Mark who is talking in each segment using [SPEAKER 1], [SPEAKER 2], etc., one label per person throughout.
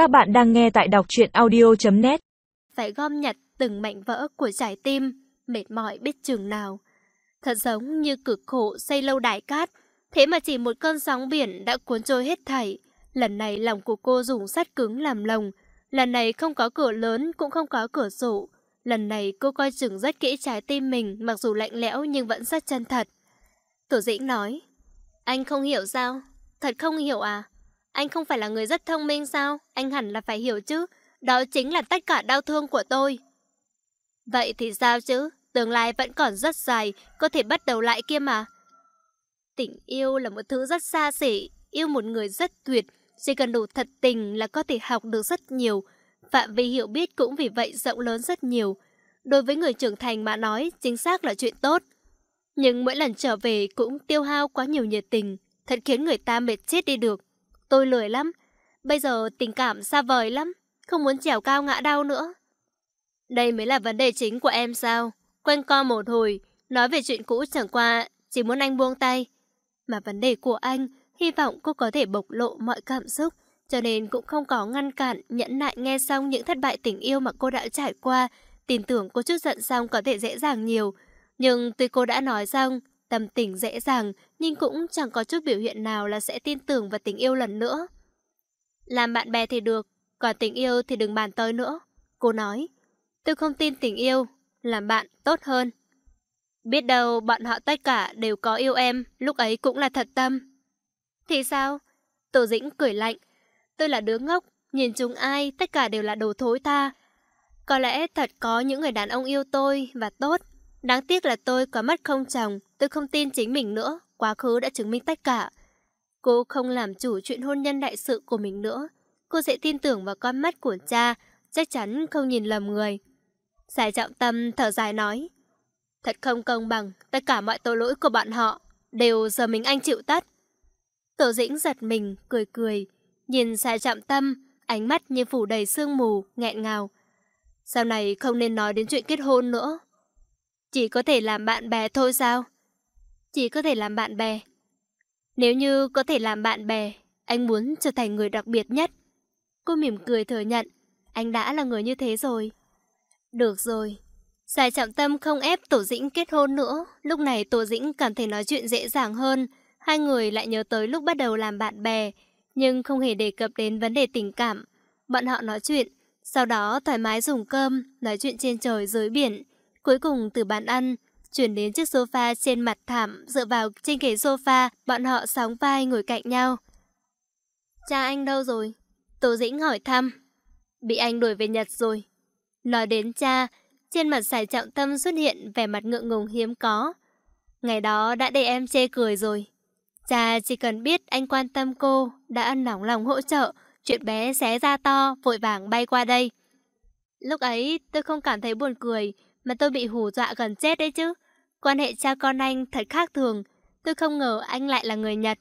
[SPEAKER 1] Các bạn đang nghe tại đọc truyện audio.net
[SPEAKER 2] Phải gom nhặt từng mảnh vỡ của trái tim, mệt mỏi biết chừng nào. Thật giống như cực khổ xây lâu đài cát, thế mà chỉ một cơn sóng biển đã cuốn trôi hết thảy. Lần này lòng của cô dùng sắt cứng làm lồng, lần này không có cửa lớn cũng không có cửa sổ. Lần này cô coi chừng rất kỹ trái tim mình mặc dù lạnh lẽo nhưng vẫn rất chân thật. Tổ dĩnh nói, anh không hiểu sao? Thật không hiểu à? Anh không phải là người rất thông minh sao? Anh hẳn là phải hiểu chứ. Đó chính là tất cả đau thương của tôi. Vậy thì sao chứ? Tương lai vẫn còn rất dài, có thể bắt đầu lại kia mà. Tình yêu là một thứ rất xa xỉ, yêu một người rất tuyệt, chỉ cần đủ thật tình là có thể học được rất nhiều. Phạm vi hiểu biết cũng vì vậy rộng lớn rất nhiều. Đối với người trưởng thành mà nói, chính xác là chuyện tốt. Nhưng mỗi lần trở về cũng tiêu hao quá nhiều nhiệt tình, thật khiến người ta mệt chết đi được. Tôi lười lắm. Bây giờ tình cảm xa vời lắm. Không muốn trèo cao ngã đau nữa. Đây mới là vấn đề chính của em sao? Quanh co một hồi, nói về chuyện cũ chẳng qua, chỉ muốn anh buông tay. Mà vấn đề của anh, hy vọng cô có thể bộc lộ mọi cảm xúc, cho nên cũng không có ngăn cản, nhẫn nại nghe xong những thất bại tình yêu mà cô đã trải qua, tin tưởng cô chút giận xong có thể dễ dàng nhiều. Nhưng tuy cô đã nói xong, Tâm tình dễ dàng, nhưng cũng chẳng có chút biểu hiện nào là sẽ tin tưởng vào tình yêu lần nữa. Làm bạn bè thì được, còn tình yêu thì đừng bàn tới nữa. Cô nói, tôi không tin tình yêu, làm bạn tốt hơn. Biết đâu bọn họ tất cả đều có yêu em, lúc ấy cũng là thật tâm. Thì sao? Tổ dĩnh cười lạnh. Tôi là đứa ngốc, nhìn chúng ai, tất cả đều là đồ thối tha. Có lẽ thật có những người đàn ông yêu tôi và tốt. Đáng tiếc là tôi có mất không chồng, tôi không tin chính mình nữa, quá khứ đã chứng minh tất cả. Cô không làm chủ chuyện hôn nhân đại sự của mình nữa. Cô sẽ tin tưởng vào con mắt của cha, chắc chắn không nhìn lầm người. Giải trọng tâm thở dài nói, thật không công bằng, tất cả mọi tội lỗi của bọn họ đều giờ mình anh chịu tất. Tổ dĩnh giật mình, cười cười, nhìn giải trọng tâm, ánh mắt như phủ đầy sương mù, nghẹn ngào. Sau này không nên nói đến chuyện kết hôn nữa. Chỉ có thể làm bạn bè thôi sao? Chỉ có thể làm bạn bè. Nếu như có thể làm bạn bè, anh muốn trở thành người đặc biệt nhất. Cô mỉm cười thừa nhận, anh đã là người như thế rồi. Được rồi. Giải trọng tâm không ép Tổ Dĩnh kết hôn nữa. Lúc này Tổ Dĩnh cảm thấy nói chuyện dễ dàng hơn. Hai người lại nhớ tới lúc bắt đầu làm bạn bè, nhưng không hề đề cập đến vấn đề tình cảm. Bọn họ nói chuyện, sau đó thoải mái dùng cơm, nói chuyện trên trời dưới biển. Cuối cùng từ bàn ăn, chuyển đến chiếc sofa trên mặt thảm, dựa vào trên ghế sofa, bọn họ sóng vai ngồi cạnh nhau. Cha anh đâu rồi? Tô Dĩnh hỏi thăm. Bị anh đuổi về Nhật rồi. Nói đến cha, trên mặt sải trọng tâm xuất hiện vẻ mặt ngượng ngùng hiếm có. Ngày đó đã để em chê cười rồi. Cha chỉ cần biết anh quan tâm cô, đã nóng lòng hỗ trợ, chuyện bé xé ra to, vội vàng bay qua đây. Lúc ấy tôi không cảm thấy buồn cười, mà tôi bị hù dọa gần chết đấy chứ. Quan hệ cha con anh thật khác thường, tôi không ngờ anh lại là người Nhật.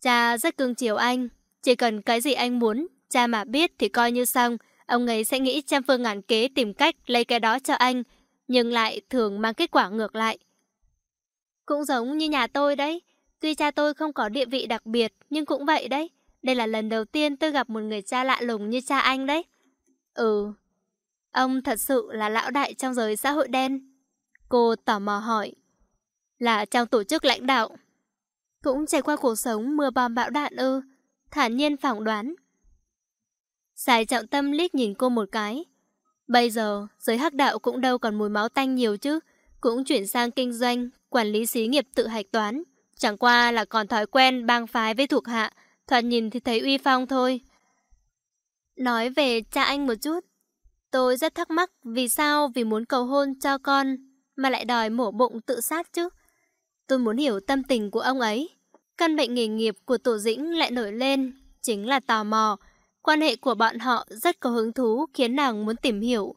[SPEAKER 2] Cha rất cưng chiều anh, chỉ cần cái gì anh muốn, cha mà biết thì coi như xong, ông ấy sẽ nghĩ trăm phương ngàn kế tìm cách lấy cái đó cho anh, nhưng lại thường mang kết quả ngược lại. Cũng giống như nhà tôi đấy, tuy cha tôi không có địa vị đặc biệt, nhưng cũng vậy đấy. Đây là lần đầu tiên tôi gặp một người cha lạ lùng như cha anh đấy. Ừ, Ông thật sự là lão đại trong giới xã hội đen. Cô tò mò hỏi. Là trong tổ chức lãnh đạo. Cũng trải qua cuộc sống mưa bom bão đạn ư. Thản nhiên phỏng đoán. Giải trọng tâm liếc nhìn cô một cái. Bây giờ, giới hắc đạo cũng đâu còn mùi máu tanh nhiều chứ. Cũng chuyển sang kinh doanh, quản lý xí nghiệp tự hạch toán. Chẳng qua là còn thói quen bang phái với thuộc hạ. Thoạt nhìn thì thấy uy phong thôi. Nói về cha anh một chút. Tôi rất thắc mắc vì sao vì muốn cầu hôn cho con mà lại đòi mổ bụng tự sát chứ. Tôi muốn hiểu tâm tình của ông ấy. Căn bệnh nghề nghiệp của Tổ Dĩnh lại nổi lên, chính là tò mò. Quan hệ của bọn họ rất có hứng thú khiến nàng muốn tìm hiểu.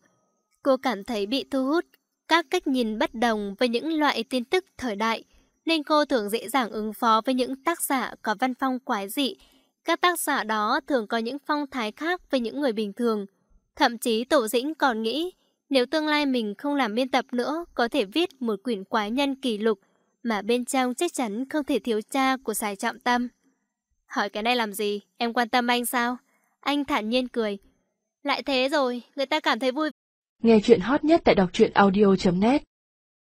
[SPEAKER 2] Cô cảm thấy bị thu hút các cách nhìn bất đồng với những loại tin tức thời đại, nên cô thường dễ dàng ứng phó với những tác giả có văn phong quái dị. Các tác giả đó thường có những phong thái khác với những người bình thường. Thậm chí Tổ Dĩnh còn nghĩ nếu tương lai mình không làm biên tập nữa có thể viết một quyển quái nhân kỳ lục mà bên trong chắc chắn không thể thiếu cha của Sài Trọng Tâm. Hỏi cái này làm gì? Em quan tâm anh sao? Anh thản nhiên cười. Lại thế rồi, người ta cảm thấy vui.
[SPEAKER 1] Nghe chuyện hot nhất tại đọc truyện audio.net